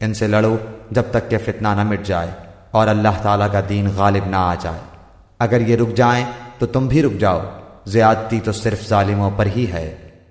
ان سے لڑو جب تک کہ فتنہ نہ مٹ جائے اور اللہ تعالیٰ کا دین غالب نہ آ جائے۔ اگر یہ رک جائیں تو تم بھی رک جاؤ۔ زیادتی تو صرف ظالموں پر ہی ہے۔